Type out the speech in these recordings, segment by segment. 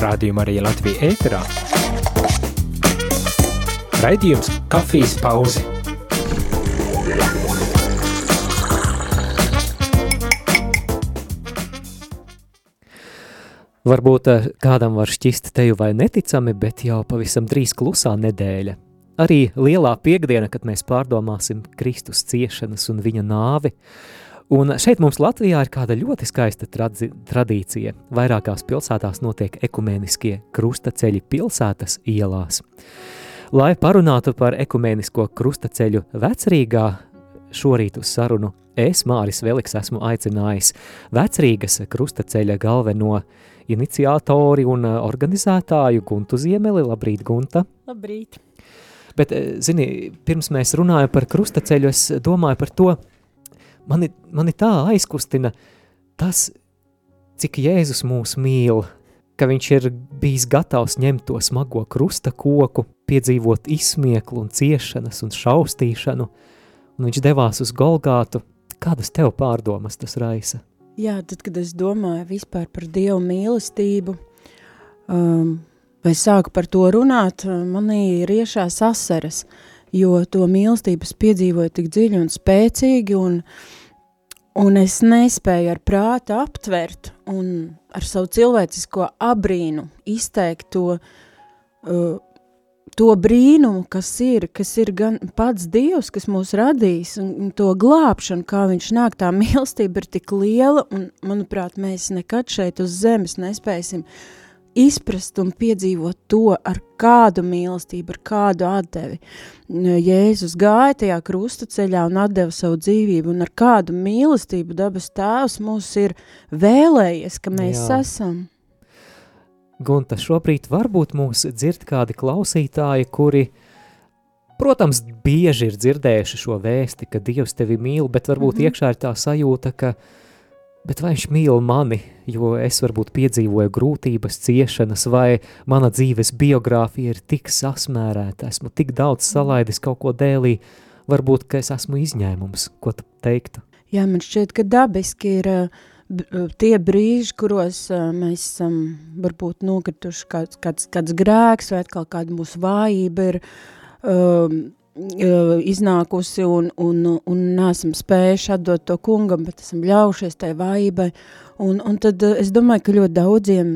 Rādījuma arī Latvija ēterā. Raidījums Kafijas pauze. Varbūt eh, kādam var šķist teju vai neticami, bet jau pavisam drīz klusā nedēļa. Arī lielā piekdiena, kad mēs pārdomāsim Kristus ciešanas un viņa nāvi. Un šeit mums Latvijā ir kāda ļoti skaista tradīcija. Vairākās pilsētās notiek ekumeniskie krustaceļi pilsētas ielās. Lai parunātu par ekumenisko krustaceļu vecrīgā, šorīt uz sarunu es, Māris Veliks, esmu aicinājis vecrīgas krustaceļa galveno iniciatori un organizētāju Guntu Ziemeli. Labrīt, Gunta! Labrīt! Bet, eh, zini, pirms mēs runājam par krustaceļu, es domāju par to, mani, mani tā aizkustina tas, cik Jēzus mūs mīl, ka viņš ir bijis gatavs ņemt to smago krusta koku, piedzīvot izsmieklu un ciešanas un šaustīšanu, un viņš devās uz Golgātu. Kādas tev pārdomas tas raisa? Jā, tad, kad es domāju vispār par Dievu mīlestību, um, vai sāku par to runāt, manī ir iešās asaras, jo to mīlestības piedzīvoju tik dziļi un spēcīgi, un, un es nespēju ar prātu aptvert un ar savu cilvēcisko abrīnu izteikt to uh, to brīnumu, kas ir, kas ir gan pats Dievs, kas mūs radīs, un, to glābšanu, kā viņš nāk, tā mīlestība ir tik liela, un, manuprāt, mēs nekad šeit uz zemes nespēsim izprast un piedzīvot to, ar kādu mīlestību, ar kādu atdevi. Jēzus gāja tajā krusta ceļā un atdeva savu dzīvību, un ar kādu mīlestību dabas tēvs mūs ir vēlējies, ka mēs Jā. esam. Gunta, šobrīd varbūt mūs dzird kādi klausītāji, kuri, protams, bieži ir dzirdējuši šo vēsti, ka Dievs tevi mīl, bet varbūt mm -hmm. iekšā ir tā sajūta, ka, bet vai viņš mīl mani, jo es varbūt piedzīvoju grūtības, ciešanas, vai mana dzīves biogrāfija ir tik sasmērēta, esmu tik daudz salaidis kaut ko dēlī, varbūt, ka es esmu izņēmums, ko tu teiktu? Jā, man šķiet, ka dabiski ir uh, tie brīži, kuros uh, mēs esam um, varbūt nokrituši kāds, kāds, kāds grēks vai atkal kāda mūsu vājība ir um, iznākusi un, un, un nesam spējuši atdot to kungam, bet esam ļaušies tai vājībai. Un, un tad es domāju, ka ļoti daudziem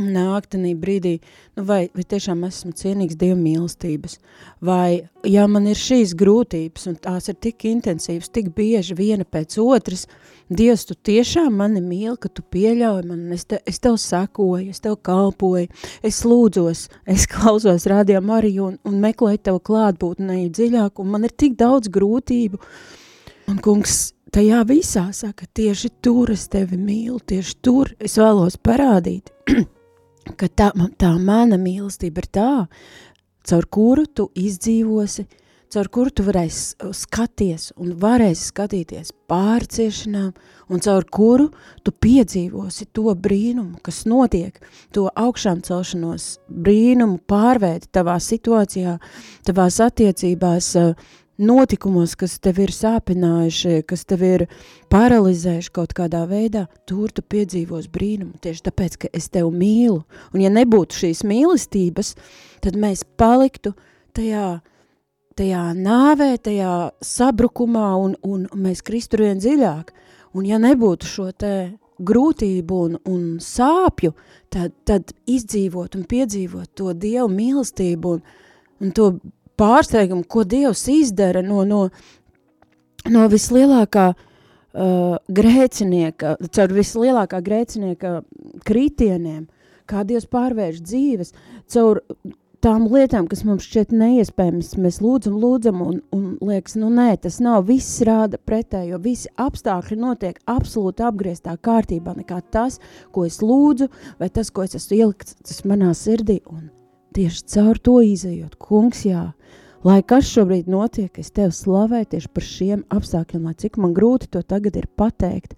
nāktenī brīdī, nu vai, vai tiešām esmu cienīgs Dieva mīlestības, vai, ja man ir šīs grūtības, un tās ir tik intensīvas, tik bieži viena pēc otras, Dievs, tu tiešām mani mīli, ka tu pieļauj man, es, te, es tev sakoju, es tev kalpoju, es lūdzos, es klausos rādījām arī un, un meklēju tev klātbūtnei dziļāk, un man ir tik daudz grūtību, un kungs, tajā visā saka, tieši tur es tevi mīlu, tieši tur es vēlos parādīt, ka tā, tā mana mīlestība ir tā, caur kuru tu izdzīvosi, caur kuru tu varēsi skaties un varēsi skatīties pārciešanām, un caur kuru tu piedzīvosi to brīnumu, kas notiek, to augšām celšanos brīnumu pārveidi tavā situācijā, tavās attiecībās, notikumos, kas tev ir sāpinājuši, kas tev ir paralizējuši kaut kādā veidā, tur tu piedzīvos brīnumu, tieši tāpēc, ka es tevi mīlu. Un ja nebūtu šīs mīlestības, tad mēs paliktu tajā, tajā nāvē, tajā sabrukumā un, un, mēs kristu vien dziļāk. Un ja nebūtu šo te grūtību un, un sāpju, tad, tad izdzīvot un piedzīvot to Dievu mīlestību un, un to pārsteigumu, ko Dievs izdara no, no, no vislielākā uh, grēcinieka, caur vislielākā grēcinieka kritieniem, kā Dievs pārvērš dzīves, caur tām lietām, kas mums šķiet neiespējamas, mēs lūdzam, lūdzam, un, un liekas, nu nē, tas nav, viss rāda pretējo, visi apstākļi notiek absolūti apgrieztā kārtībā, nekā tas, ko es lūdzu, vai tas, ko es esmu ielikts manā sirdī, un tieši caur to izējot, kungs, jā, Lai kas šobrīd notiek, es tevi slavēju tieši par šiem apstākļiem, lai cik man grūti to tagad ir pateikt.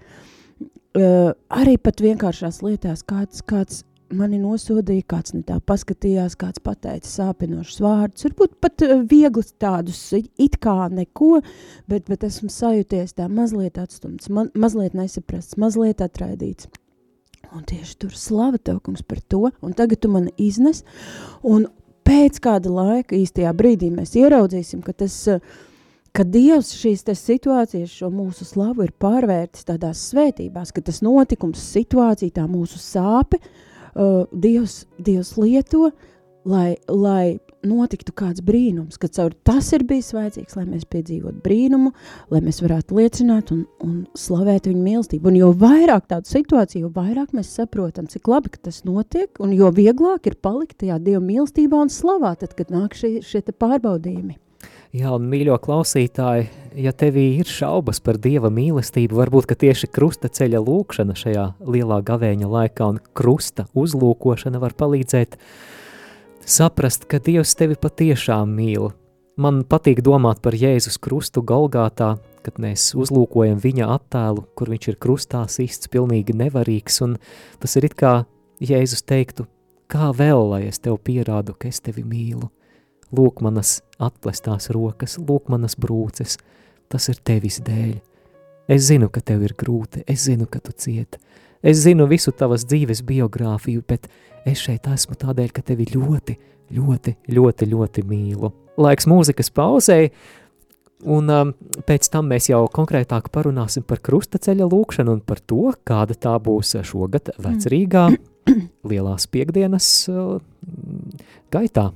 Uh, arī pat vienkāršās lietās kāds, kāds mani nosodīja, kāds ne tā paskatījās, kāds pateica sāpinošus vārdus, varbūt pat viegli tādus it kā neko, bet, bet esmu sajūties tā mazliet atstumts, man, mazliet nesaprasts, mazliet atraidīts. Un tieši tur slava tev, kungs, par to, un tagad tu mani iznes, un pēc kāda laika īstajā brīdī mēs ieraudzīsim, ka tas, ka Dievs šīs situācijas, šo mūsu slavu ir pārvērtis tādās svētībās, ka tas notikums, situācija, tā mūsu sāpe, uh, Dievs, Dievs lieto, lai, lai notiktu kāds brīnums, ka caur tas ir bijis vajadzīgs, lai mēs piedzīvotu brīnumu, lai mēs varētu liecināt un, un slavēt viņu mīlestību. Un jo vairāk tādu situāciju, jo vairāk mēs saprotam, cik labi, tas notiek, un jo vieglāk ir palikt tajā Dieva mīlestībā un slavā, tad, kad nāk šie, šie pārbaudījumi. Jā, un mīļo klausītāji, ja tevī ir šaubas par Dieva mīlestību, varbūt, tieši krusta ceļa lūkšana šajā lielā gavēņa laikā un krusta uzlūkošana var palīdzēt uh, saprast, ka Dievs tevi patiešām mīl. Man patīk domāt par Jēzus krustu Golgātā, kad mēs uzlūkojam viņa attēlu, kur viņš ir krustā sists, pilnīgi nevarīgs, un tas ir it kā Jēzus teiktu, kā vēl, lai es tev pierādu, ka es tevi mīlu. Lūk manas atplestās rokas, lūk manas brūces, tas ir tevis dēļ. Es zinu, ka tev ir grūti, es zinu, ka tu cieti, es zinu visu tavas dzīves biogrāfiju, bet es šeit esmu tādēļ, ka tevi ļoti, ļoti, ļoti, ļoti mīlu. Laiks mūzikas pauzei, un um, pēc tam mēs jau konkrētāk parunāsim par krustaceļa lūkšanu un par to, kāda tā būs šogad vecrīgā lielās piekdienas uh, gaitā.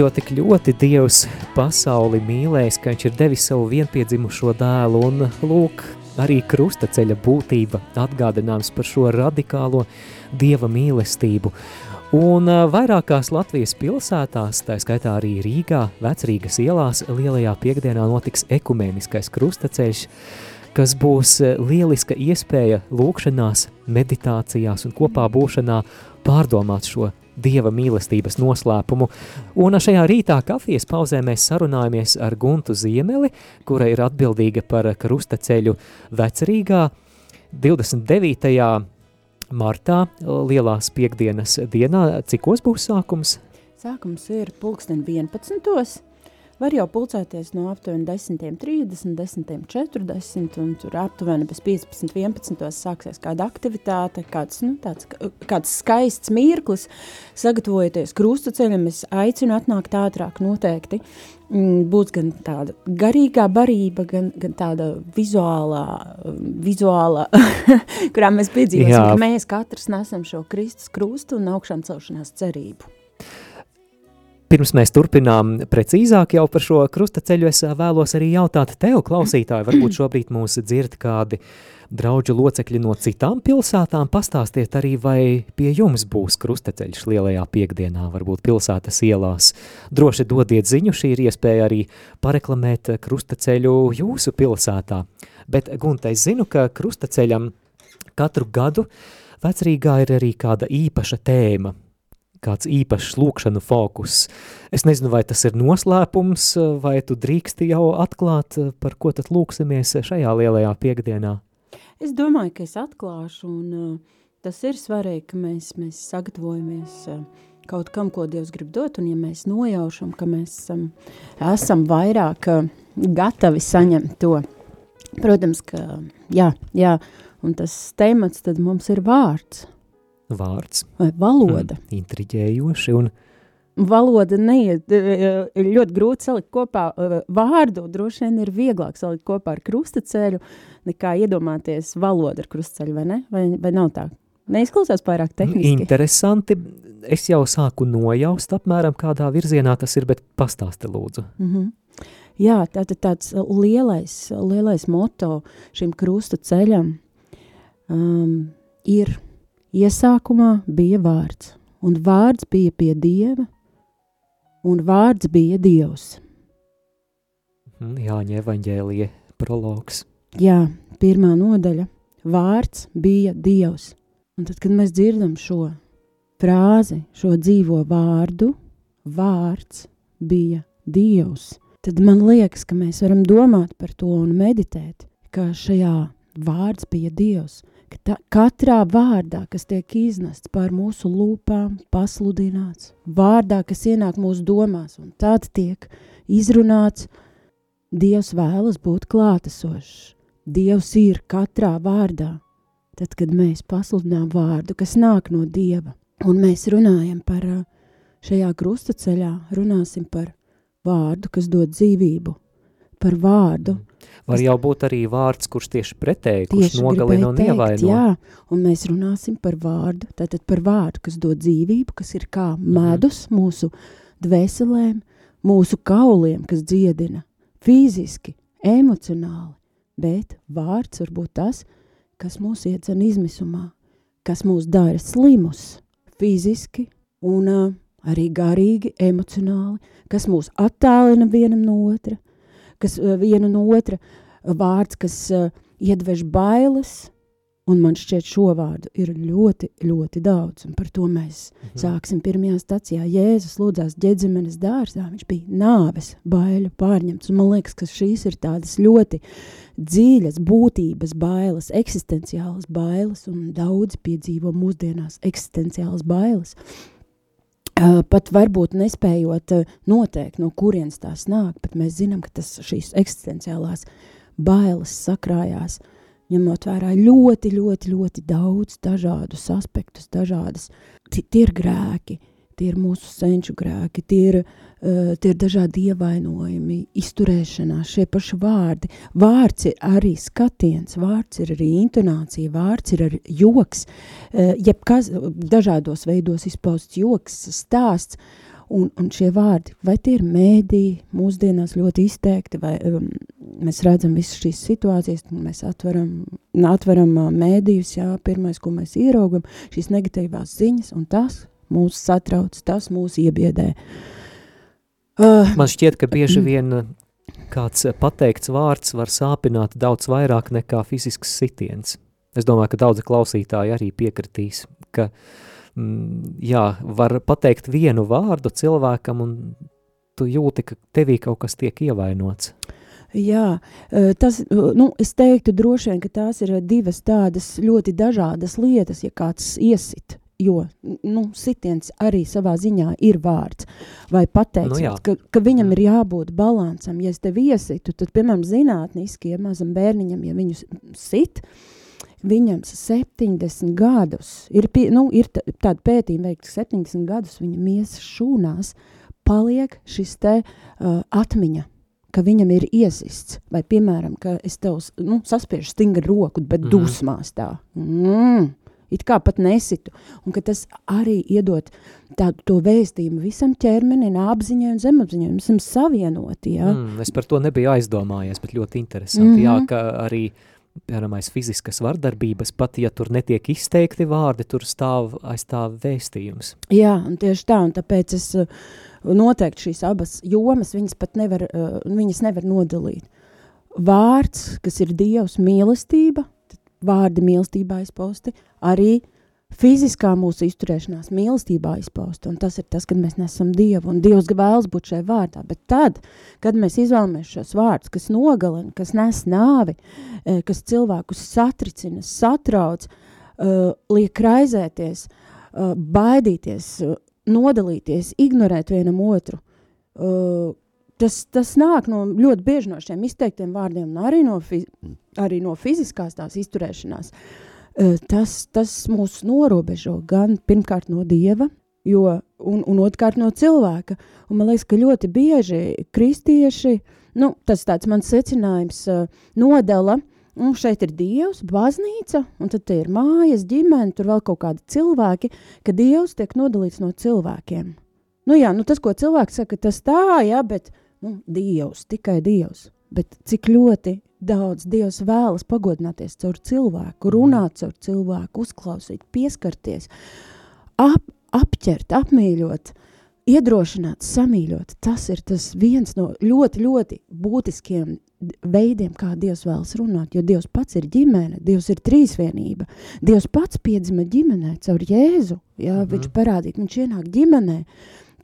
Jo tik ļoti Dievs pasauli mīlējis, ka viņš ir devis savu vienpiedzimušo dēlu, un lūk, arī krustaceļa būtība atgādinājums par šo radikālo Dieva mīlestību. Un vairākās Latvijas pilsētās, tā skaitā arī Rīgā, Vecrīgas ielās, lielajā piekdienā notiks ekumēniskais krustaceļš, kas būs lieliska iespēja lūkšanās, meditācijās un kopā būšanā pārdomāt šo dieva mīlestības noslēpumu. Un šajā rītā kafijas pauzē mēs sarunājamies ar Guntu Ziemeli, kura ir atbildīga par krustaceļu Vecrīgā 29. martā lielās piekdienas dienā. Cikos būs sākums? Sākums ir pulksten 11. Var jau pulcēties no aptuveni 10.30, 10.40 un tur aptuveni bez 15, 11. sāksies kāda aktivitāte, kāds, nu, tāds, kāds skaists mirklis, sagatavojoties krustu ceļam, es aicinu atnākt ātrāk noteikti. Mm, būs gan tāda garīgā barība, gan, gan tāda vizuālā, vizuālā kurā mēs piedzīvosim, Jā. ka mēs katrs nesam šo Kristus krustu un augšām celšanās cerību. Pirms mēs turpinām precīzāk jau par šo krustaceļu, es vēlos arī jautāt tev, klausītāji, varbūt šobrīd mūs dzird kādi draudžu locekļi no citām pilsētām, pastāstiet arī, vai pie jums būs krustaceļš lielajā piekdienā, varbūt pilsētas ielās. Droši dodiet ziņu, šī ir iespēja arī pareklamēt krustaceļu jūsu pilsētā. Bet, Gunta, es zinu, ka krustaceļam katru gadu vecrīgā ir arī kāda īpaša tēma, kāds īpašs lūkšanu fokus. Es nezinu, vai tas ir noslēpums, vai tu drīksti jau atklāt, par ko tad lūksimies šajā lielajā piekdienā? Es domāju, ka es atklāšu, un uh, tas ir svarīgi, ka mēs, mēs sagatavojamies uh, kaut kam, ko Dievs grib dot, un ja mēs nojaušam, ka mēs esam, esam vairāk uh, gatavi saņemt to, protams, ka jā, jā, un tas temats tad mums ir vārds. Vārds. Vai valoda. Hmm, intriģējoši un valoda neiet, ir ļoti grūti salikt kopā vārdu, droši vien ir vieglāk salikt kopā ar krustaceļu, nekā iedomāties valodu ar krustaceļu, vai ne? Vai, vai nav tā? Neizklausās pārāk tehniski. Interesanti. Es jau sāku nojaust apmēram kādā virzienā tas ir, bet pastāsti lūdzu. Mm -hmm. Jā, tātad tāds lielais, lielais moto šim krusta ceļam um, ir iesākumā bija vārds, un vārds bija pie Dieva, un vārds bija Dievs. Mhm, Jāņa evaņģēlija prologs. Jā, pirmā nodaļa. Vārds bija Dievs. Un tad, kad mēs dzirdam šo frāzi, šo dzīvo vārdu, vārds bija Dievs, tad man liekas, ka mēs varam domāt par to un meditēt, ka šajā vārds bija Dievs, ta, katrā vārdā, kas tiek iznests pār mūsu lūpām, pasludināts, vārdā, kas ienāk mūsu domās, un tad tiek izrunāts, Dievs vēlas būt klātesošs. Dievs ir katrā vārdā. Tad, kad mēs pasludinām vārdu, kas nāk no Dieva, un mēs runājam par šajā krustaceļā, runāsim par vārdu, kas dod dzīvību, par vārdu, Var jau būt arī vārds, kurš tieši pretēji, kurš nogalina un ievaino. Jā, un mēs runāsim par vārdu, tātad par vārdu, kas dod dzīvību, kas ir kā medus Mhm. mūsu dvēselēm, mūsu kauliem, kas dziedina fiziski, emocionāli, bet vārds var būt tas, kas mūs iedzen izmisumā, kas mūs dara slimus fiziski un uh, arī garīgi, emocionāli, kas mūs attālina vienam no otra, kas uh, vienu no otra vārds, kas uh, iedvež bailes, un man šķiet šo vārdu ir ļoti, ļoti daudz, un par to mēs Mhm. sāksim pirmajā stacijā. Jēzus lūdzās ģedzemenes dārzā, viņš bija nāves baiļu pārņemts, un man liekas, ka šīs ir tādas ļoti dziļas būtības bailes, eksistenciālas bailes, un daudzi piedzīvo mūsdienās eksistenciālas bailes. Pat varbūt nespējot noteikt, no kurienes tās nāk, bet mēs zinām, ka tas šīs eksistenciālās bailes sakrājās, ņemot vērā ļoti, ļoti, ļoti daudz dažādus aspektus, dažādas, tie ir grēki, tie ir mūsu senču grēki, tie ir, uh, tie ir dažādi ievainojumi, izturēšanās, šie paši vārdi. Vārds ir arī skatiens, vārds ir arī intonācija, vārds ir arī joks, uh, jebkas dažādos veidos izpausts joks, stāsts, Un, un šie vārdi, vai tie ir mēdī, mūsdienās ļoti izteikti, vai um, mēs redzam visas šīs situācijas, mēs atveram, atveram uh, mēdījus, jā, pirmais, ko mēs ieraugam, šīs negatīvās ziņas, un tas mūs satrauc, tas mūs iebiedē. Uh, Man šķiet, ka bieži vien uh, kāds uh, pateikts vārds var sāpināt daudz vairāk nekā fizisks sitiens. Es domāju, ka daudzi klausītāji arī piekritīs, ka mm, jā, var pateikt vienu vārdu cilvēkam un tu jūti, ka tevī kaut kas tiek ievainots. Jā, uh, tas, nu, es teiktu droši vien, ka tās ir divas tādas ļoti dažādas lietas, ja kāds iesit, jo, nu, sitiens arī savā ziņā ir vārds, vai pateiks, Nu jā. ka, ka viņam ir jābūt balansam, ja es tevi iesitu, tad, piemēram, zinātniski, ja mazam bērniņam, ja viņu sit, viņam 70 gadus, ir, pie, nu, ir tā- tāda pētījuma veikta, 70 gadus viņa miesas šūnās paliek šis te uh, atmiņa, ka viņam ir iesists, vai piemēram, ka es tev nu, saspiežu stingri roku, bet mm. dusmās tā. Mm, it kā pat nesitu. Un ka tas arī iedod tādu to vēstījumu visam ķermenim, apziņai un zemapziņai. Mēs esam savienoti, jā. Mm. Es par to nebiju aizdomājies, bet ļoti interesanti. Mm -hmm. Jā, ka arī piemēram, fiziskas vardarbības, pat ja tur netiek izteikti vārdi, tur stāv aizstāv vēstījums. Jā, un tieši tā, un tāpēc es uh, noteikti šīs abas jomas, viņas pat nevar, uh, viņas nevar nodalīt. Vārds, kas ir Dievs mīlestība, vārdi mīlestībā izpausti, arī fiziskā mūsu izturēšanās, mīlestībā izpausta, un tas ir tas, kad mēs nesam Dievu, un Dievs vēlas būt šajā vārdā, bet tad, kad mēs izvēlamies šos vārdus, kas nogalina, kas nes nāvi, eh, kas cilvēkus satricina, satrauc, uh, liek raizēties, uh, baidīties, nodalīties, ignorēt vienam otru, tas, tas nāk no ļoti bieži no šiem izteiktiem vārdiem, un arī no, fi, arī no fiziskās tās izturēšanās. Uh, tas, tas mūs norobežo gan pirmkārt no Dieva, jo, un, un otrkārt no cilvēka. Un man liekas, ka ļoti bieži kristieši, nu, tas tāds mans secinājums, nodala, un šeit ir Dievs, baznīca, un tad ir mājas, ģimene, tur vēl kaut kādi cilvēki, ka Dievs tiek nodalīts no cilvēkiem. Nu jā, nu tas, ko cilvēks saka, tas tā, jā, bet nu, Dievs, tikai Dievs. Bet cik ļoti daudz Dievs vēlas pagodināties caur cilvēku, mhm. runāt caur cilvēku, uzklausīt, pieskarties, ap, apķert, apmīļot, iedrošināt, samīļot. Tas ir tas viens no ļoti, ļoti būtiskiem veidiem, kā Dievs vēlas runāt, jo Dievs pats ir ģimene, Dievs ir trīsvienība. Dievs pats piedzima ģimenē caur Jēzu, jā, mm -hmm. viņš parādīja, viņš ienāk ģimenē,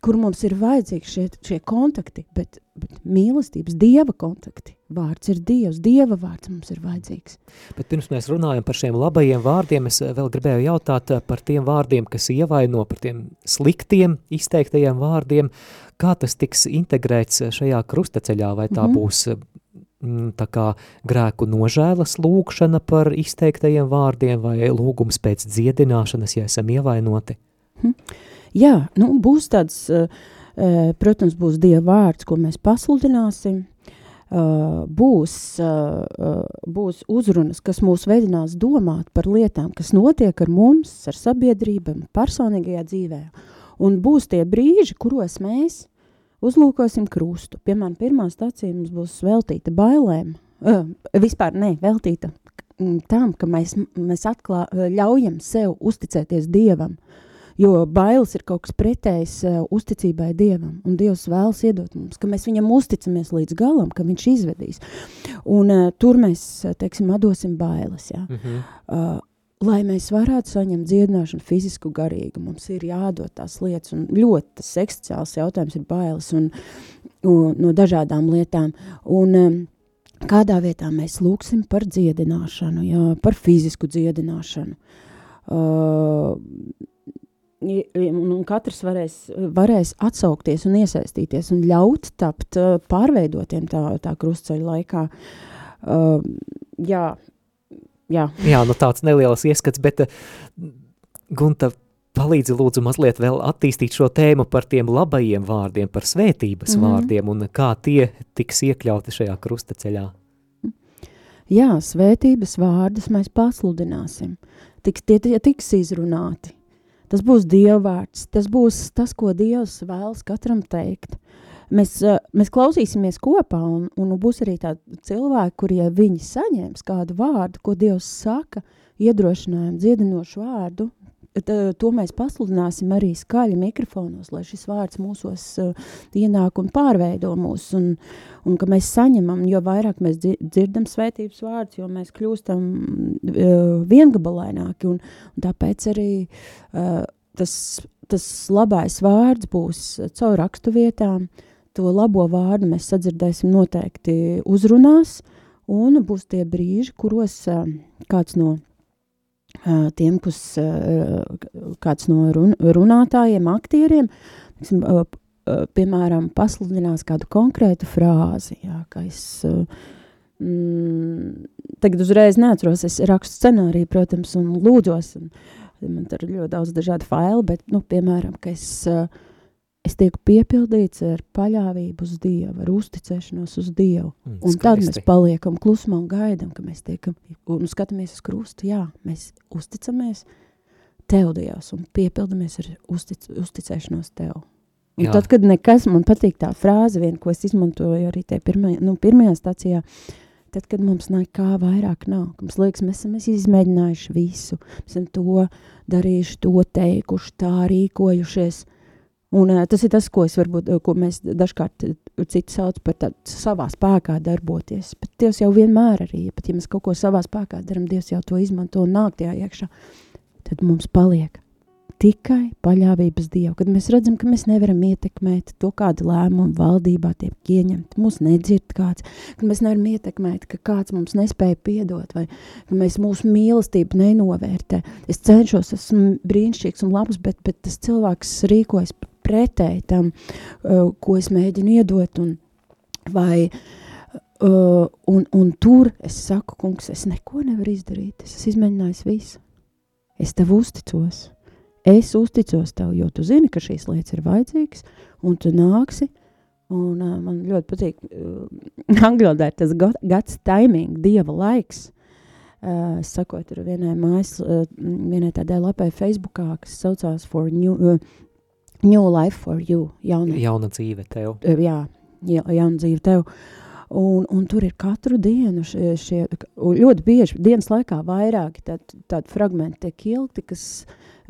kur mums ir vajadzīgi šie, šie kontakti, bet, bet mīlestības, dieva kontakti. Vārds ir dievs, dieva vārds mums ir vajadzīgs. Bet pirms mēs runājam par šiem labajiem vārdiem, es vēl gribēju jautāt par tiem vārdiem, kas ievaino, par tiem sliktiem izteiktajiem vārdiem, kā tas tiks integrēts šajā krustaceļā, vai tā mm -hmm. būs tā kā grēku nožēlas lūkšana par izteiktajiem vārdiem vai lūgums pēc dziedināšanas, ja esam ievainoti? Mm. Jā, nu, būs tāds, uh, protams, būs Dieva vārds, ko mēs pasludināsim, uh, būs, uh, būs uzrunas, kas mūs veidinās domāt par lietām, kas notiek ar mums, ar sabiedrībām, personīgajā dzīvē. Un būs tie brīži, kuros mēs uzlūkosim krustu. Piemēram, pirmā stācija mums būs veltīta bailēm, uh, vispār ne, veltīta tam, ka mēs, mēs atklā, ļaujam sev uzticēties Dievam, uh, Jo bailes ir kaut kas pretējs uh, uzticībai Dievam, un Dievs vēlas iedot mums, ka mēs viņam uzticamies līdz galam, ka viņš izvedīs. Un uh, tur mēs, teiksim, atdosim bailes, jā. Mm -hmm. uh, lai mēs varētu saņemt dziedināšanu fizisku garīgu, mums ir jādod tās lietas, un ļoti tas eksistenciāls jautājums ir bailes un, un no dažādām lietām. Un, um, kādā vietā mēs lūksim par dziedināšanu, jā, par fizisku dziedināšanu. Uh, un, un katrs varēs, varēs atsaukties un iesaistīties un ļaut tapt uh, pārveidotiem tā, tā krustceļa laikā. Uh, jā, jā. jā, nu tāds neliels ieskats, bet uh, Gunta, palīdzi lūdzu mazliet vēl attīstīt šo tēmu par tiem labajiem vārdiem, par svētības mm -hmm. vārdiem un kā tie tiks iekļauti šajā krustaceļā. Jā, svētības vārdus mēs pasludināsim. Tiks, tie, tie tiks izrunāti. Tas būs dievvvārds, tas būs tas, ko Dievs vēlas katram teikt. Mēs, eh, mēs klausīsimies kopā, un, un būs arī tādi cilvēki, kuri, ja viņi saņems kādu vārdu, ko Dievs saka, iedrošinājumu, dziedinošu vārdu, to mēs pasludināsim arī skaļi mikrofonos, lai šis vārds mūsos uh, ienāk un pārveido mūs, un, un ka mēs saņemam, jo vairāk mēs dzirdam svētības vārdus, jo mēs kļūstam uh, viengabalaināki, un, un tāpēc arī uh, tas, tas labais vārds būs caur rakstu vietām, to labo vārdu mēs sadzirdēsim noteikti uzrunās, un būs tie brīži, kuros kāds no tiem, kas kāds no run, runātājiem, aktieriem, piemēram, pasludinās kādu konkrētu frāzi, jā, ka es, mm, tagad uzreiz neatceros, es rakstu scenāriju, protams, un lūdzos, un man tur ir ļoti daudz dažādu failu, bet, nu, piemēram, ka es uh, es tieku piepildīts ar paļāvību uz Dievu, ar uzticēšanos uz Dievu. Mm, un tad mēs paliekam klusumā un gaidām, ka mēs tiekam un skatāmies uz krustu. Jā, mēs uzticamies Tev, Dievs, un piepildamies ar uztic, uzticēšanos Tev. Un Jā. tad, kad nekas, man patīk tā frāze, vien, ko es izmantoju arī tajā pirmajā, nu, pirmajā stacijā, tad, kad mums nekā vairāk nav, mums liekas, mēs esam izmēģinājuši visu, mēs esam to darījuši, to teikuši, tā rīkojušies, Un, uh, tas ir tas, ko, varbūt, ko mēs dažkārt citi sauc par tādu savā spēkā darboties. Bet Dievs jau vienmēr arī, pat ja mēs kaut ko savā spēkā darām, Dievs jau to izmanto un nāk tajā iekšā. tad mums paliek tikai paļāvības Dievu, kad mēs redzam, ka mēs nevaram ietekmēt to, kāda lēmuma valdībā tiek ieņemta, mūs nedzird kāds, ka mēs nevaram ietekmēt, ka kāds mums nespēja piedot, vai ka mēs mūsu mīlestību nenovērtē. Es cenšos, esmu brīnišķīgs un labs, bet, bet tas cilvēks rīkojas pretēji tam, uh, ko es mēģinu iedot, un vai uh, un, un tur es saku, kungs, es neko nevaru izdarīt, es esmu izmēģinājis visu. Es tev uzticos es uzticos tev, jo tu zini, ka šīs lietas ir vajadzīgas, un tu nāksi. Un, uh, man ļoti patīk, uh, angļu valodā ir tas gads timing, dieva laiks. Uh, sakot, tur vienai mājas, uh, vienai tādai lapai Facebookā, kas saucās for new, uh, new life for you. Jauna, jauna dzīve tev. Uh, jā, ja, jauna dzīve tev. Un, un tur ir katru dienu šie, šie ļoti bieži dienas laikā vairāki tādi tād fragmenti tiek ilgti, kas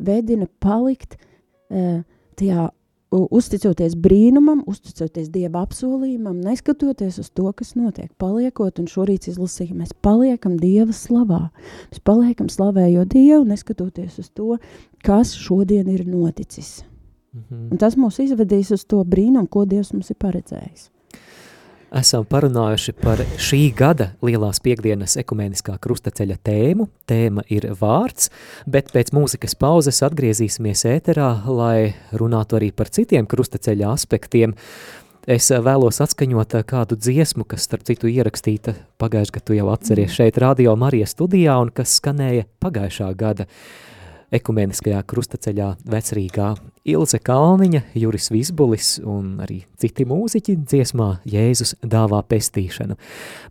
vedina palikt uh, tajā uzticoties brīnumam, uzticoties Dieva apsolījumam, neskatoties uz to, kas notiek, paliekot, un šorīt izlasīja, mēs paliekam Dieva slavā. Mēs paliekam slavējot Dievu, neskatoties uz to, kas šodien ir noticis. Mm -hmm. Un tas mūs izvedīs uz to brīnumu, ko Dievs mums ir paredzējis esam parunājuši par šī gada lielās piekdienas ekumeniskā krustaceļa tēmu. Tēma ir vārds, bet pēc mūzikas pauzes atgriezīsimies ēterā, lai runātu arī par citiem krustaceļa aspektiem. Es vēlos atskaņot kādu dziesmu, kas, starp citu, ierakstīta pagājušajā gadu, jau atceries šeit, Radio Marijas studijā, un kas skanēja pagājušā gada uh, ekumeniskajā krustaceļā Vecrīgā Ilze Kalniņa, Juris Visbulis un arī citi mūziķi dziesmā Jēzus dāvā pestīšanu.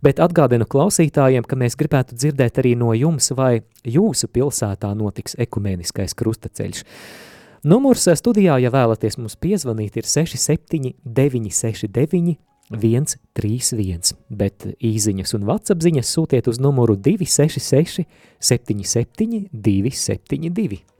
Bet atgādinu klausītājiem, ka mēs gribētu dzirdēt arī no jums, vai jūsu pilsētā notiks ekumeniskais krustaceļš. Numurs studijā, ja vēlaties mums piezvanīt, ir 67 969 131, bet īziņas un vatsapziņas sūtiet uz numuru 266 77 272.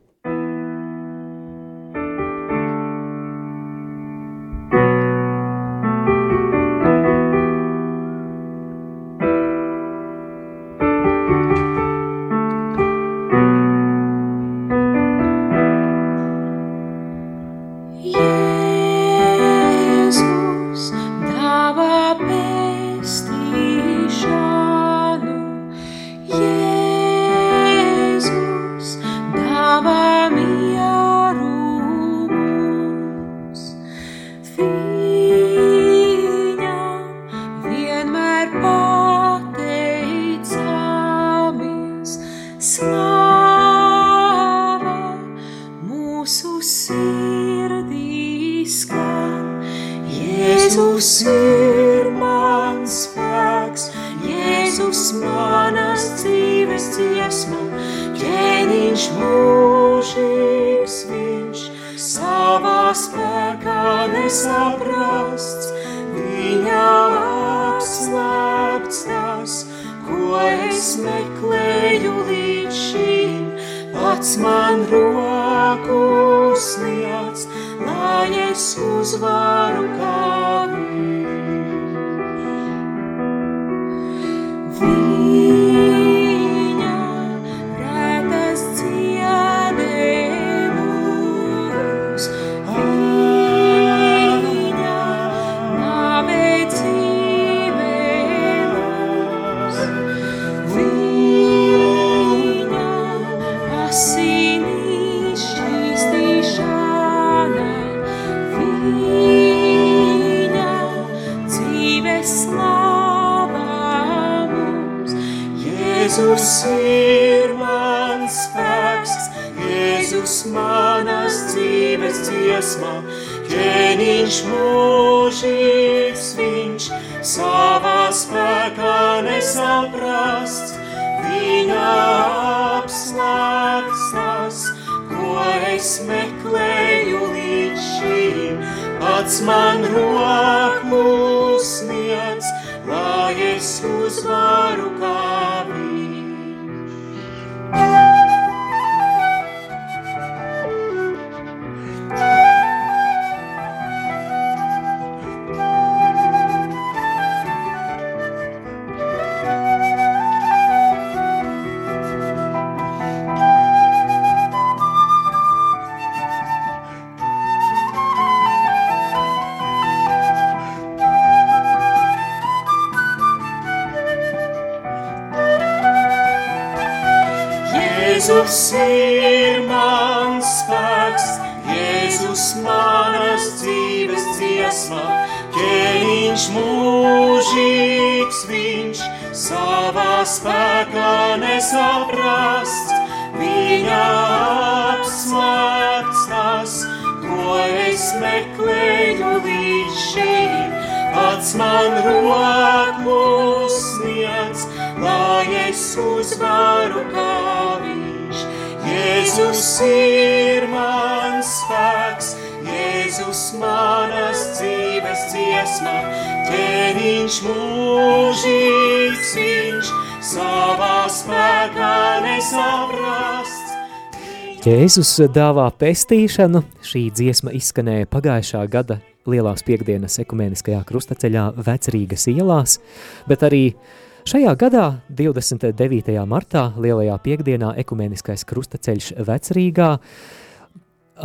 Jēzus ir mans spēks, Jēzus manas dzīves dziesma, ķēniņš mūžīgs viņš, savā spēkā nesaprasts, viņa apslēgts tas, ko es meklēju līdz šeit, pats man roku sniedz, lai es uzvaru kā viņš. Jēzus ir mans spēks, Jēzus manas dzīves dziesma, ķēniņš mūžīgs viņš, savā spēkā nesaprasts. Jēzus dāvā pestīšanu, šī dziesma izskanēja pagājušā gada lielās piekdienas ekumeniskajā krustaceļā Vecrīgas ielās, bet arī Šajā gadā, 29. martā, Lielajā piekdienā, ekumeniskais krustaceļš Vecrīgā,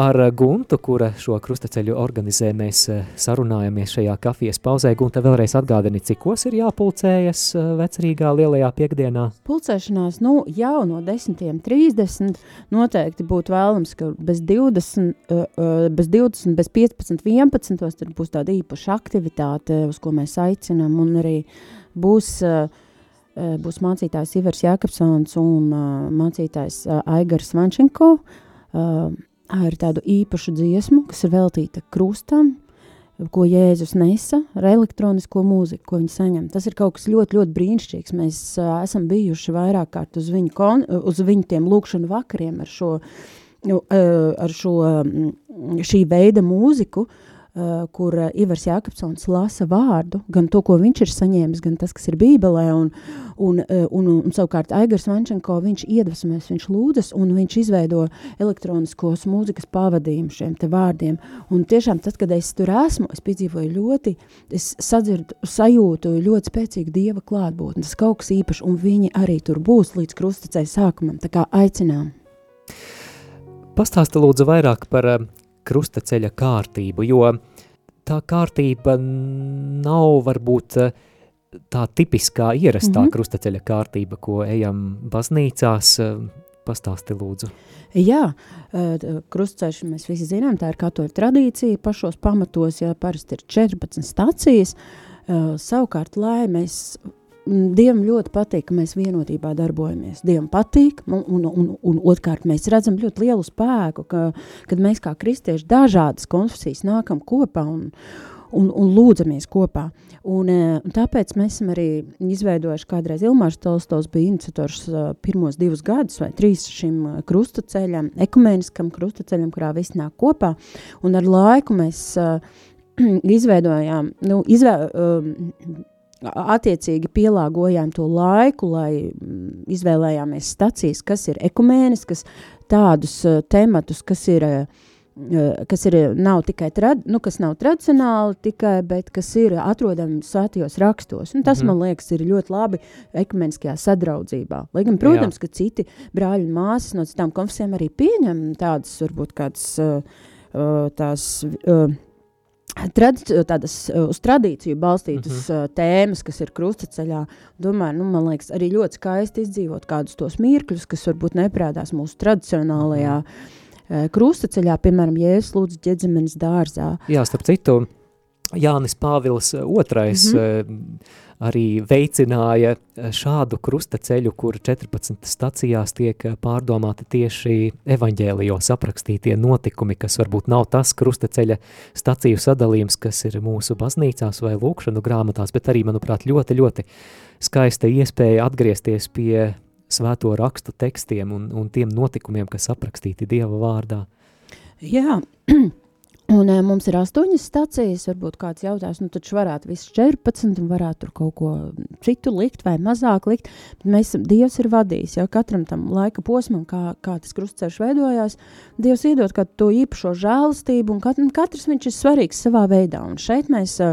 ar Guntu, kura šo krustaceļu organizē, mēs eh, sarunājamies šajā kafijas pauzē. Gunta vēlreiz atgādini, cikos ir jāpulcējas eh, Vecrīgā Lielajā piekdienā? Pulcēšanās, nu, jau no 10.30 noteikti būtu vēlams, ka bez 20, uh, bez 20, bez 15, 11, tad būs tāda īpaša aktivitāte, uz ko mēs aicinām, un arī būs uh, Eh, būs mācītājs Ivars Jākapsons un uh, mācītājs uh, Aigars Vančenko ar tādu īpašu dziesmu, kas ir veltīta krustam, ko Jēzus nesa ar elektronisko mūziku, ko viņi saņem. Tas ir kaut kas ļoti, ļoti brīnišķīgs. Mēs uh, esam bijuši vairāk kārt uz viņu, kon, uz viņu tiem lūkšanu vakariem ar šo, uh, ar šo um, šī veida mūziku, Uh, kur uh, Ivars Jākapsons lasa vārdu, gan to, ko viņš ir saņēmis, gan tas, kas ir bībelē, un, un, un, un, un savukārt Aigars Vančenko, viņš iedvesmojas, viņš lūdzas, un viņš izveido elektroniskos mūzikas pavadījumu šiem te vārdiem, un tiešām tad, kad es tur esmu, es piedzīvoju ļoti, es sadzirdu, sajūtu ļoti spēcīgu Dieva klātbūtni, tas kaut kas īpašs, un viņi arī tur būs līdz krustacei sākumam, tā kā aicinām. Pastāsta lūdzu vairāk par krustaceļa kārtību, jo tā kārtība nav varbūt eh, tā tipiskā ierastā mm -hmm. krustaceļa kārtība, ko ejam baznīcās, eh, pastāsti lūdzu. Jā, eh, krustaceļš mēs visi zinām, tā ir katoļa tradīcija, pašos pamatos, ja parasti ir 14 stacijas, savukārt, lai mēs Dievam ļoti patīk, ka mēs vienotībā darbojamies. Dievam patīk, un, un, un, un otrkārt mēs redzam ļoti lielu spēku, ka, kad mēs kā kristieši dažādas konfesijas nākam kopā un, un, un lūdzamies kopā. Un, e, un tāpēc mēs esam arī izveidojuši kādreiz Ilmārs Tolstovs bija iniciators e, pirmos divus gadus vai trīs šim e, krustaceļam, ekumēniskam krustaceļam, kurā viss nāk kopā. Un ar laiku mēs izveidojām, nu, izvē, attiecīgi pielāgojām to laiku, lai mm, izvēlējāmies stacijas, kas ir ekumēniskas, tādus uh, tematus, kas ir, uh, kas ir nav tikai trad, nu, kas nav tradicionāli tikai, bet kas ir atrodami svētajos rakstos. Un tas, mm. man liekas, ir ļoti labi ekumeniskajā sadraudzībā. Lai gan, protams, Jā. ka citi brāļi un māsas no citām konfesijām arī pieņem tādas, varbūt kādas uh, tās uh, Tradici, tādas uz tradīciju balstītas uh -huh. tēmas, kas ir krustaceļā, domāju, nu, man liekas, arī ļoti skaisti izdzīvot kādus tos mirkļus, kas varbūt neprādās mūsu tradicionālajā uh -huh. krustaceļā, piemēram, Jēzus lūdzu ģedzemenes dārzā. Jā, starp citu, Jānis Pāvils II mm -hmm. Arī veicināja šādu krustaceļu, kur 14 stacijās tiek pārdomāti tieši evaņģēlijos aprakstītie notikumi, kas varbūt nav tas krustaceļa staciju sadalījums, kas ir mūsu baznīcās vai lūkšanu grāmatās, bet arī, manuprāt, ļoti, ļoti skaista iespēja atgriezties pie svēto rakstu tekstiem un, un tiem notikumiem, kas aprakstīti Dieva vārdā. Jā, Un e, mums ir astoņas stacijas, varbūt kāds jautās, nu taču varētu viss 14 un varētu tur kaut ko citu likt vai mazāk likt, mēs, Dievs ir vadījis, ja katram tam laika posmam, kā, kā tas krustceļš veidojās, Dievs iedod to īpašo žēlastību un katrs, katrs viņš ir svarīgs savā veidā. Un šeit mēs uh,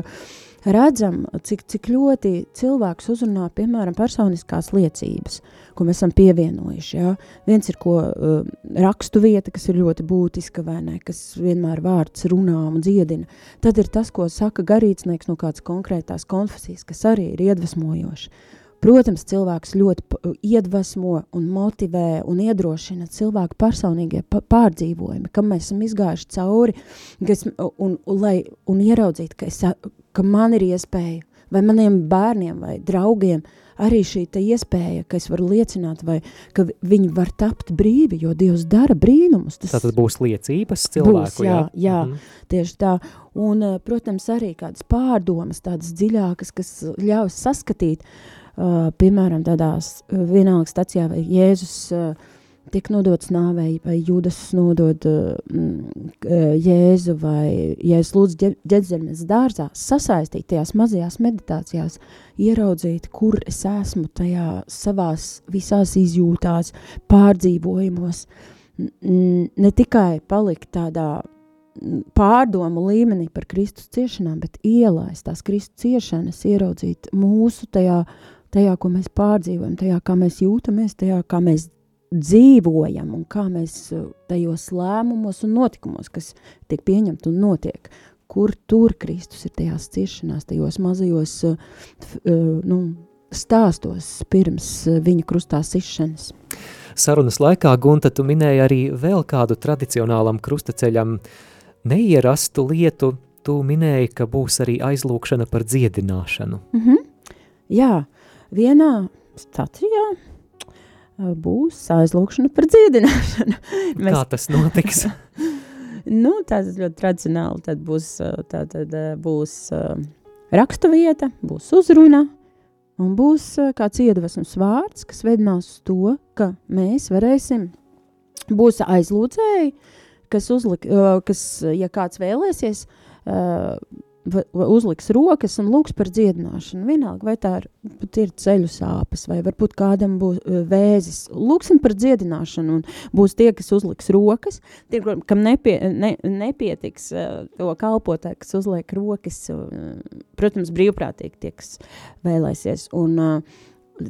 redzam, cik, cik ļoti cilvēks uzrunā, piemēram, personiskās liecības, ko mēs esam pievienojuši. Ja? Viens ir ko uh, rakstu vieta, kas ir ļoti būtiska, vai ne, kas vienmēr vārds runā un dziedina. Tad ir tas, ko saka garīdznieks no kādas konkrētās konfesijas, kas arī ir iedvesmojoši. Protams, cilvēks ļoti iedvesmo un motivē un iedrošina cilvēku personīgie pārdzīvojumi, kam mēs esam izgājuši cauri, kas, un, un, lai, un ieraudzīt, ka, es, ka man ir iespēja, vai maniem bērniem vai draugiem, arī šī iespēja, ka es varu liecināt, vai ka viņi var tapt brīvi, jo Dievs dara brīnumus. Tas Tātad būs liecības cilvēku, būs, jā? Jā, jā mm -hmm. tieši tā. Un, protams, arī kādas pārdomas, tādas dziļākas, kas ļaus saskatīt, uh, piemēram, tādās uh, vienalga stacijā, vai Jēzus uh, tiek nodots nāvei, vai Judas nodod uh, Jēzu, vai Jēzus lūdz ģedzemes dārzā, sasaistīt tajās mazajās meditācijās, ieraudzīt, kur es esmu tajā savās visās izjūtās, pārdzīvojumos, ne tikai palikt tādā pārdomu līmenī par Kristus ciešanām, bet ielaist tās Kristus ciešanas, ieraudzīt mūsu tajā tajā, ko mēs pārdzīvojam, tajā, kā mēs jūtamies, tajā, kā mēs dzīvojam un kā mēs uh, tajos lēmumos un notikumos, kas tiek pieņemti un notiek, kur tur Kristus ir tajās ciešanās, tajos mazajos uh, uh, nu, stāstos pirms viņa krustā sišanas. Sarunas laikā, Gunta, tu minēji arī vēl kādu tradicionālam krustaceļam neierastu lietu, tu minēji, ka būs arī aizlūkšana par dziedināšanu. Mm -hmm. Jā, vienā stacijā būs aizlūkšana par dziedināšanu. Mēs... Kā tas notiks? nu, tas ļoti tradicionāli. Tad būs, tā, tad būs raksta vieta, būs uzruna, un būs kāds iedvesmas vārds, kas vedinās uz to, ka mēs varēsim, būs aizlūdzēji, kas, uzlik, kas ja kāds vēlēsies, uzliks rokas un lūgs par dziedināšanu. Vienalga, vai tā ir, ir ceļu sāpes, vai varbūt kādam būs e, vēzis. Lūksim par dziedināšanu, un būs tie, kas uzliks rokas, tie, kam nepie, ne, nepietiks e, to kalpotāju, kas uzliek rokas, protams, brīvprātīgi tie, kas vēlēsies. Un, uh,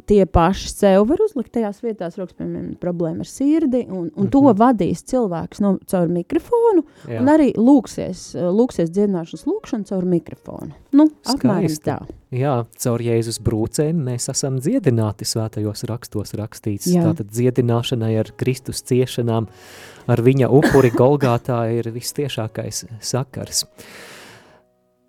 tie paši sev var uzlikt tajās vietās, rokas, piemēram, problēma ar sirdi, un, un mm -hmm. to mhm. vadīs cilvēks no, caur mikrofonu, Jā. un arī lūksies, lūksies dziedināšanas lūkšanu caur mikrofonu. Nu, apmēram tā. Jā, caur Jēzus brūcēm mēs esam dziedināti svētajos rakstos rakstīts. Jā. Tātad dziedināšanai ar Kristus ciešanām, ar viņa upuri Golgātā ir vistiešākais sakars.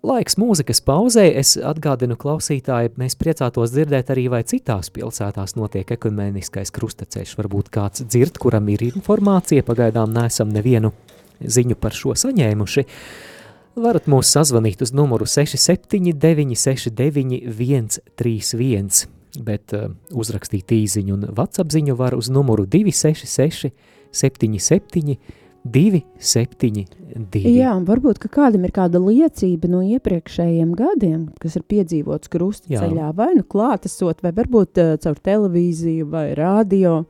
Laiks mūzikas pauzē, es atgādinu klausītāji, mēs priecātos dzirdēt arī, vai citās pilsētās notiek ekumeniskais krustaceļš. Varbūt kāds dzird, kuram ir informācija, pagaidām neesam nevienu ziņu par šo saņēmuši. Varat mūs sazvanīt uz numuru 679 69 131, bet uh, uzrakstīt īziņu un WhatsApp ziņu var uz numuru 266 77 272. Jā, un varbūt kādam ir kāda liecība no iepriekšējiem gadiem, kas ir piedzīvots krustaceļā, vai nu klātesot, vai varbūt uh, caur televīziju vai radio.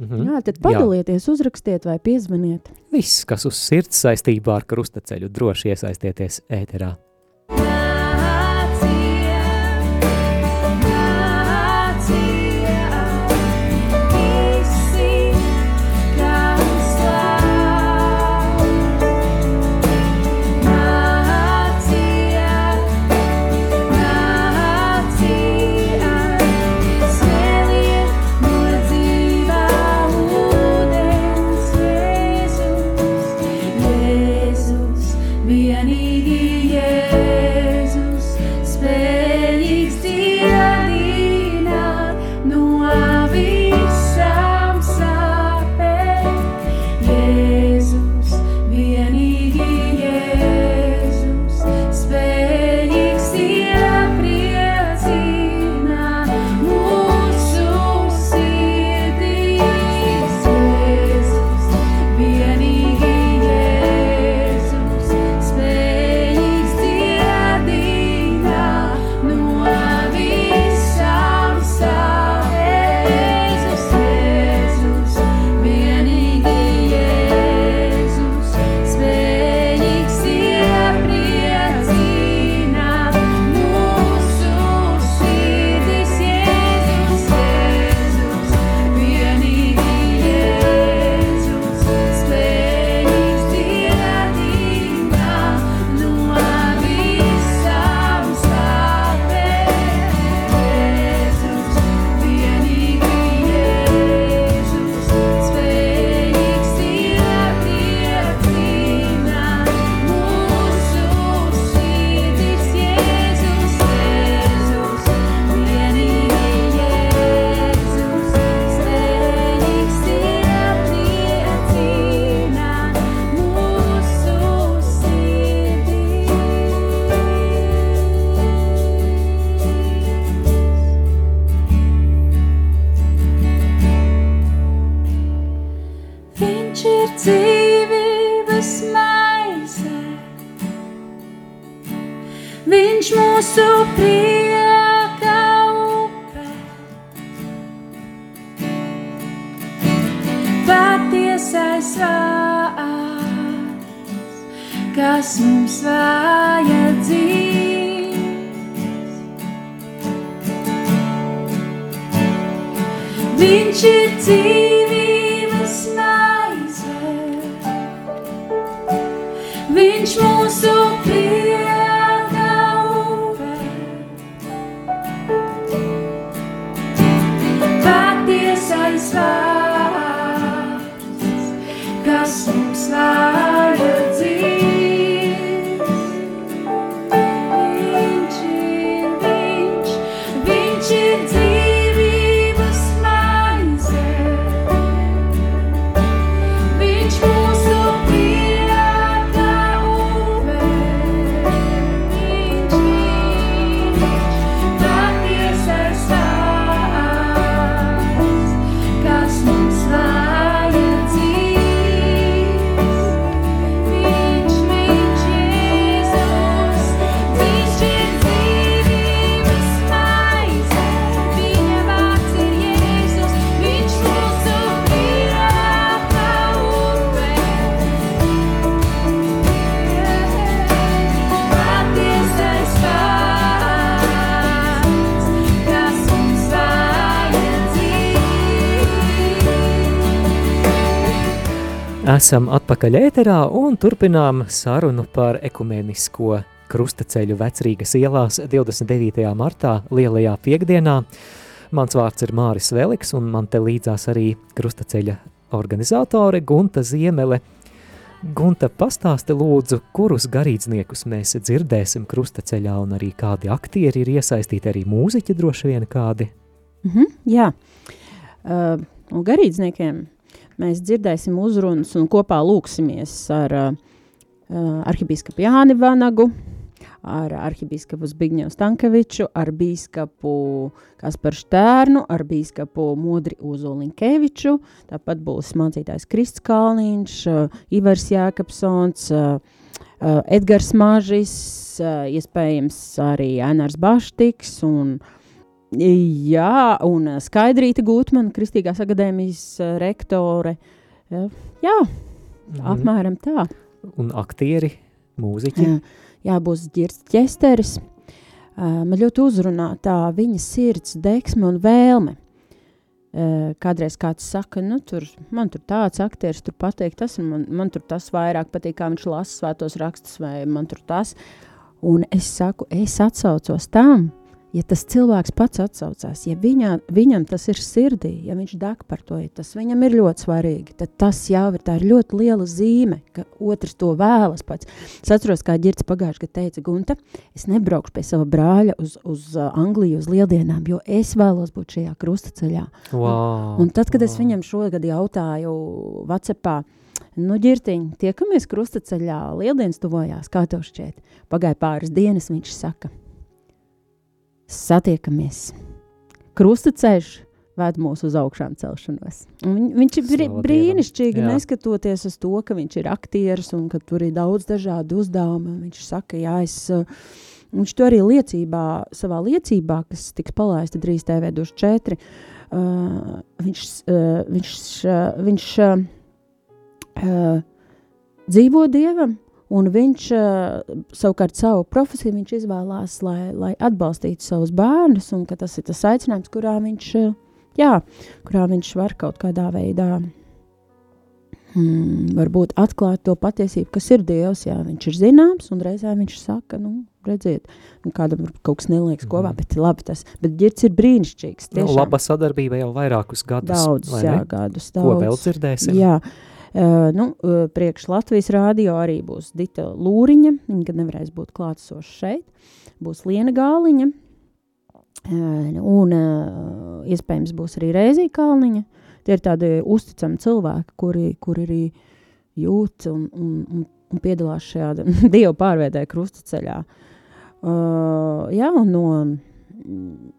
Mm -hmm. Jā, tad padalieties, Jā. uzrakstiet vai piezvaniet. Viss, kas uz sirds saistībā ar krustaceļu, droši iesaistieties ēterā. Viņš mūsu prieka Esam atpakaļ ēterā un turpinām sarunu par ekumenisko krustaceļu vecrīgas ielās 29. martā lielajā piekdienā. Mans vārds ir Māris Veliks un man te līdzās arī krustaceļa organizatore Gunta Ziemele. Gunta, pastāsti lūdzu, kurus garīdzniekus mēs dzirdēsim krustaceļā un arī kādi aktieri ir iesaistīti, arī mūziķi droši vien kādi. Mhm, jā, uh, un garīdzniekiem mēs dzirdēsim uzrunas un kopā lūksimies ar uh, arhibīskapu Jāni Vanagu, ar arhibīskapu Zbigņevu Stankeviču, ar bīskapu Kasparu Štērnu, ar bīskapu Modri Uzoliņkeviču, tāpat būs mācītājs Krists Kalniņš, uh, Ivars Jākapsons, uh, uh, Edgars Mažis, uh, iespējams arī Ēnārs Baštiks un Jā, un uh, Skaidrīta Gutmana, Kristīgās akadēmijas uh, rektore. Jā, Mhm. apmēram tā. Un aktieri, mūziķi. Jā, jā būs ģirts ķesteris. Uh, man ļoti uzrunā tā viņa sirds, deksme un vēlme. Kādreiz kāds saka, nu, tur, man tur tāds aktieris tur pateikt, tas, un man, man tur tas vairāk patīk, kā viņš lasa svētos rakstus, vai man tur tas. Un es saku, es atsaucos tam, ja tas cilvēks pats atsaucās, ja viņā, viņam tas ir sirdī, ja viņš deg par to, ja tas viņam ir ļoti svarīgi, tad tas jau ir, tā ir ļoti liela zīme, ka otrs to vēlas pats. Es atceros, kā ģirds pagājuši, kad teica, Gunta, es nebraukšu pie sava brāļa uz, uz uh, Angliju, uz lieldienām, jo es vēlos būt šajā krustaceļā. Wow, Un tad, kad es wow. viņam šogad jautāju Vācijā, nu, ģirtiņ, tiekamies krustaceļā, lieldienas tuvojās, kā tev šķiet? Pagāja pāris dienas, viņš saka, satiekamies. Krustaceļš ved mūs uz augšām celšanos. Un Viņ, viņš ir Slavu brīnišķīgi, jā. neskatoties uz to, ka viņš ir aktieris un ka tur ir daudz dažādu uzdevumu. Viņš saka, jā, es. uh, Viņš to arī liecībā, savā liecībā, kas tiks palaista drīz TV24, uh, viņš, uh, viņš, uh, viņš uh, uh, dzīvo dievam, un viņš uh, savukārt savu profesiju viņš izvēlās, lai, lai atbalstītu savus bērnus, un tas ir tas aicinājums, kurā viņš, uh, jā, kurā viņš var kaut kādā veidā mm, varbūt atklāt to patiesību, kas ir Dievs. Jā, viņš ir zināms, un reizē viņš saka, nu, redziet, nu, kādam kaut kas neliekas kopā, Mhm. bet labi tas, bet ģirds ir brīnišķīgs. Nu, Tiešām laba sadarbība jau vairākus gadus. daudz, jā, gadus, Ko daudz. vēl dzirdēsim? Jā, uh, nu, uh, priekš Latvijas rādio arī būs Dita Lūriņa, viņa gan nevarēs būt klātesoša šeit, būs Liena Gāliņa, uh, un iespējams būs arī Rēzija Kalniņa. Tie ir tādi uzticami cilvēki, kuri, kuri arī jūt un, un, un, un piedalās šajā dievu pārveidē krustaceļā. Uh, jā, un no mm,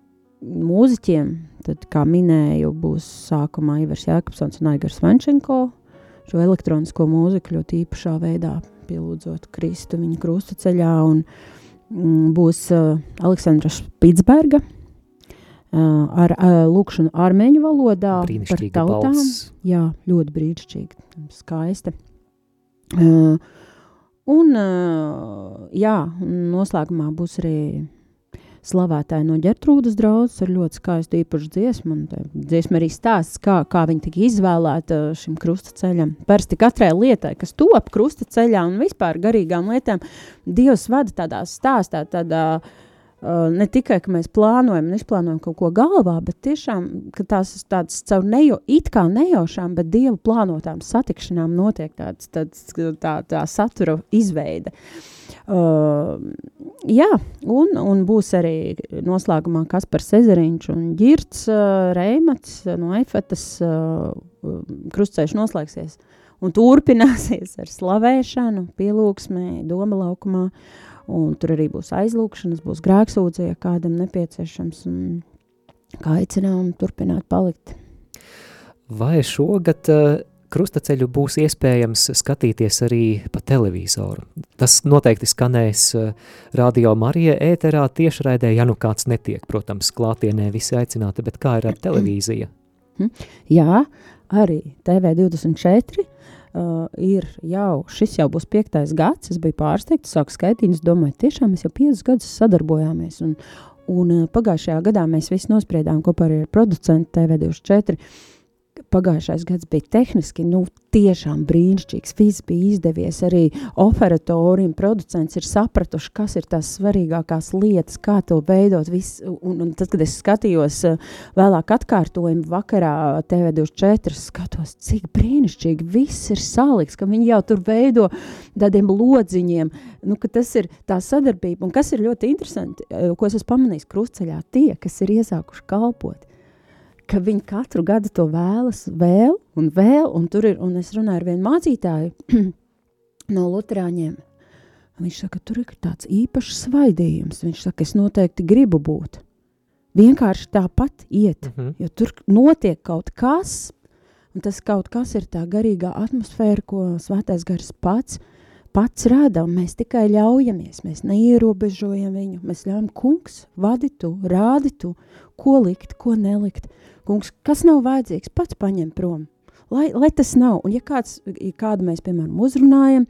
mūziķiem, tad, kā minēju, būs sākumā Ivars Jākapsons un Aigars Vančenko. Šo elektronisko mūziku ļoti īpašā veidā pielūdzot Kristu viņa krustaceļā. Un, mm, būs uh, Aleksandra Spitsberga uh, ar uh, lūkšanu armēņu valodā par tautām. balss. Jā, ļoti brīnišķīgi, skaista. Uh, un, uh, jā, noslēgumā būs arī slavētāji no ģertrūdas draudzes ar ļoti skaistu īpašu dziesmu. Dziesma arī stāsts, kā, kā viņi tika izvēlēta šim krustaceļam. Parasti katrai lietai, kas top krustaceļā un vispār garīgām lietām, Dievs vada tādā stāstā, tādā uh, ne tikai, ka mēs plānojam un izplānojam kaut ko galvā, bet tiešām, tās tādas caur nejo, it kā nejaušām, bet Dievu plānotām satikšanām notiek tāds, tāds, tā, tā satura izveide. Uh, jā, un, un būs arī noslēgumā Kaspars Ezeriņš un Girts uh, Reimats uh, no Efetas uh, krustceļš noslēgsies un turpināsies ar slavēšanu, pielūgsmē, doma laukumā, un tur arī būs aizlūkšanas, būs grēksūdze, ja kādam nepieciešams, un kā aicinām turpināt palikt. Vai šogad uh, krustaceļu būs iespējams skatīties arī pa televizoru? Tas noteikti skanēs uh, Radio Marija ēterā tiešraidē, ja nu kāds netiek, protams, klātienē visi aicināti, bet kā ir ar televīziju? Jā, arī TV24 uh, ir jau, šis jau būs piektais gads, es biju pārsteigts, sāku skaitīt, es domāju, tiešām mēs jau piecus gadus sadarbojāmies, un, un uh, pagājušajā gadā mēs visi nospriedām kopā ar producentu TV24, pagājušais gads bija tehniski, nu, tiešām brīnišķīgs. Viss bija izdevies. Arī operatori un producents ir sapratuši, kas ir tās svarīgākās lietas, kā to veidot. Viss, un, un tad, kad es skatījos uh, vēlāk atkārtojumu vakarā TV24, skatos, cik brīnišķīgi viss ir salikts, ka viņi jau tur veido tādiem lodziņiem, nu, ka tas ir tā sadarbība. Un kas ir ļoti interesanti, uh, ko es esmu pamanījis krustceļā, tie, kas ir iesākuši kalpot, ka viņi katru gadu to vēlas vēl un vēl, un tur ir, un es runāju ar vienu mācītāju no Luterāņiem, viņš saka, tur ir tāds īpašs svaidījums, viņš saka, es noteikti gribu būt. Vienkārši tāpat iet, Mhm. jo tur notiek kaut kas, un tas kaut kas ir tā garīgā atmosfēra, ko svētais gars pats, pats rada, un mēs tikai ļaujamies, mēs neierobežojam viņu, mēs ļaujam, kungs, vadi tu, rādi tu, ko likt, ko nelikt. Kungs, kas nav vajadzīgs, pats paņem prom. Lai, lai tas nav, un ja, kāds, ja kādu mēs, piemēram, uzrunājam,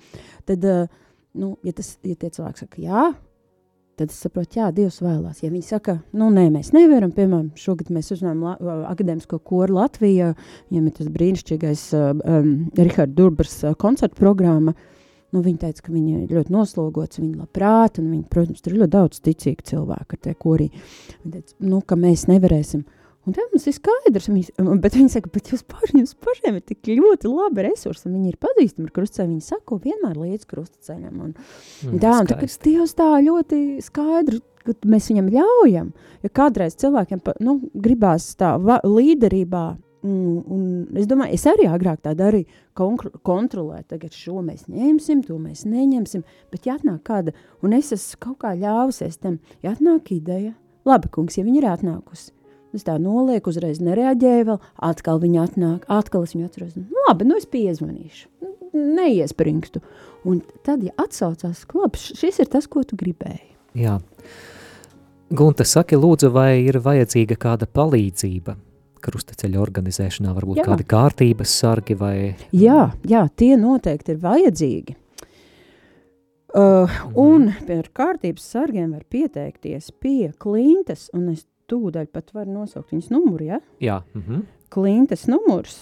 tad, uh, nu, ja, tas, ja tie cilvēki saka, jā, tad es saprotu, jā, Dievs vēlās. Ja viņi saka, nu, nē, mēs nevaram, piemēram, šogad mēs uzrunājam la, uh, akadēmisko koru Latvijā, viņam ir tas brīnišķīgais uh, um, Rihards Durbers uh, koncertu programma, nu, viņi teica, ka viņi ir ļoti noslogots, viņi labprāt, un viņi, protams, tur ir ļoti daudz ticīgu cilvēku ar te korī. Viņi teica, nu, ka mēs nevarēsim. Un tad mums ir skaidrs, viņi, bet viņi saka, bet jūs paši, jums pašiem ir tik ļoti labi resursi, viņi ir pazīstami ar krustceļu, viņi sako vienmēr līdz krustceļam. Un, Mm, tā, un tagad skaisti. Dievs tā ļoti skaidri, ka mēs viņam ļaujam, ja kādreiz cilvēkiem, pa, nu, gribās tā va, līderībā, un, un es domāju, es arī agrāk tā darīju, kontrolēt, tagad šo mēs ņemsim, to mēs neņemsim, bet ja atnāk kāda, un es esmu kaut kā ļāvusies tam, ja atnāk ideja, labi, kungs, ja viņi ir atnākusi, Es tā nolieku, uzreiz nereaģēju, vēl atkal viņa atnāk, atkal es viņu atceros. Nu, labi, nu es piezvanīšu, neiespringstu. Un tad, ja atsaucās, labi, šis ir tas, ko tu gribēji. Jā. Gunta, saki, lūdzu, vai ir vajadzīga kāda palīdzība krustaceļa organizēšanā, varbūt Jā. kādi kārtības sargi vai... Jā, jā, tie noteikti ir vajadzīgi. Uh, un par kārtības sargiem var pieteikties pie klintas, un es tūdaļ pat varu nosaukt viņas numuru, ja? Jā, mhm. Klintas numurs.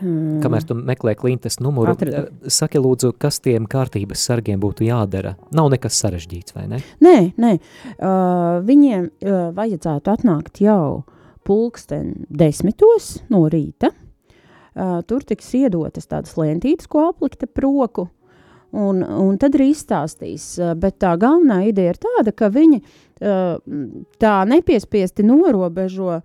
Um, Kamēr tu meklē klintas numuru, Atradu. saki lūdzu, kas tiem kārtības sargiem būtu jādara? Nav nekas sarežģīts, vai ne? Nē, nē. Uh, viņiem uh, vajadzētu atnākt jau pulksten desmitos no rīta. Uh, tur tiks iedotas tādas lentītes, ko aplikta roku. Un, un tad arī izstāstīs. Uh, bet tā galvenā ideja ir tāda, ka viņi uh, tā nepiespiesti norobežo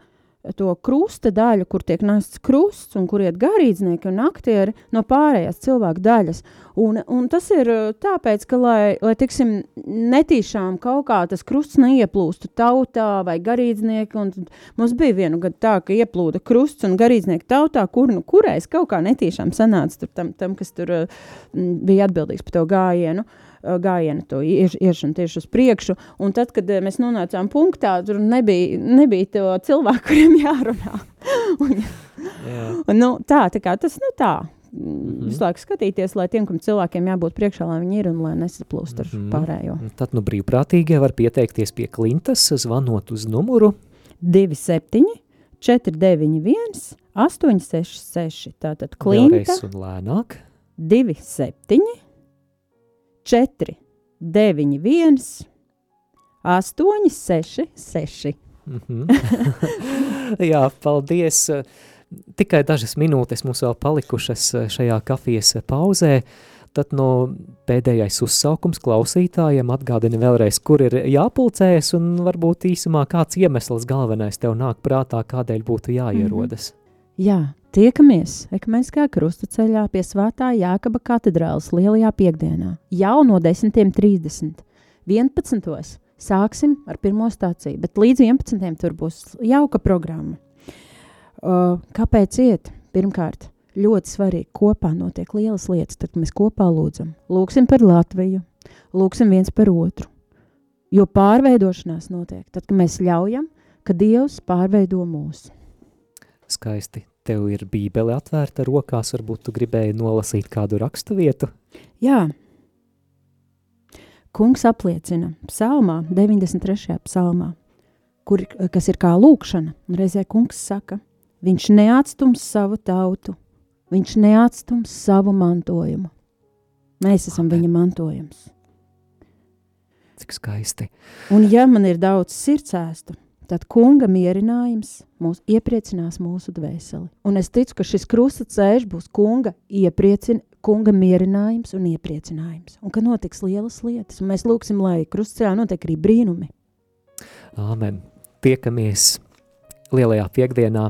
to krusta daļu, kur tiek nests krusts un kur iet garīdznieki un aktieri no pārējās cilvēku daļas. Un, un tas ir uh, tāpēc, ka, lai, lai tiksim, netīšām kaut kā tas krusts neieplūstu tautā vai garīdznieki, un mums bija vienu gadu tā, ka ieplūda krusts un garīdznieki tautā, kur nu kurais kaut kā netīšām sanāca tur tam, tam kas tur uh, m, bija atbildīgs par to gājienu. uh, gājienu, to ieš, iešanu tieši uz priekšu. Un tad, kad uh, mēs nonācām punktā, tur nebija, nebija to cilvēku, kuriem jārunā. un, Jā. un, nu, tā, tā kā tas, nu tā, mm -hmm. visu laiku skatīties, lai tiem, cilvēkiem jābūt priekšā, lai viņi ir un lai nesaplūst ar mm. -hmm. pārējo. Tad nu brīvprātīgie var pieteikties pie Klintas, zvanot uz numuru 27, 491, 866. Tātad klinta vēlreiz un lēnāk. 27, 4, 91, 866. Mhm. Jā, paldies. Tikai dažas minūtes mums vēl palikušas šajā kafijas pauzē. Tad no pēdējais uzsaukums klausītājiem atgādina vēlreiz, kur ir jāpulcējas un varbūt īsumā kāds iemesls galvenais tev nāk prātā, kādēļ būtu jāierodas. Jā, tiekamies Ekumeniskajā krustaceļā pie Svētā Jākaba katedrāles lielajā piekdienā. Jau no 10.30. 11. sāksim ar pirmo stāciju, bet līdz 11. tur būs jauka programma. Uh, kāpēc iet? Pirmkārt, ļoti svarīgi kopā notiek lielas lietas, tad mēs kopā lūdzam. Lūksim par Latviju, lūksim viens par otru. Jo pārveidošanās notiek tad, kad mēs ļaujam, ka Dievs pārveido mūs. Skaisti. Tev ir bībele atvērta rokās, varbūt tu gribēji nolasīt kādu rakstu vietu. Jā. Kungs apliecina psalmā, 93. psalmā, kur, kas ir kā lūkšana. Un reizē kungs saka, viņš neatstums savu tautu, viņš neatstums savu mantojumu. Mēs esam Amen. viņa mantojums. Cik skaisti. Un ja man ir daudz sirdsēstu, tad kunga mierinājums mūs iepriecinās mūsu dvēseli. Un es ticu, ka šis krusta ceļš būs kunga, iepriecin, kunga mierinājums un iepriecinājums. Un ka notiks lielas lietas. Un mēs lūgsim, lai krustceļā notiek arī brīnumi. Āmen. Tiekamies lielajā piekdienā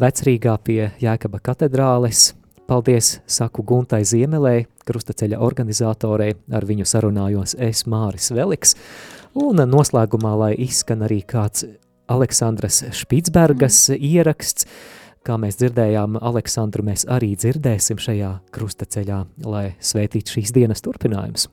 vecrīgā pie Jēkaba katedrāles. Paldies, saku Guntai Ziemelē, krustaceļa organizatorei, ar viņu sarunājos es Māris Veliks. Un noslēgumā, lai izskan arī kāds Aleksandras Špitsbergas ieraksts, kā mēs dzirdējām, Aleksandru mēs arī dzirdēsim šajā krustaceļā, lai svētītu šīs dienas turpinājums.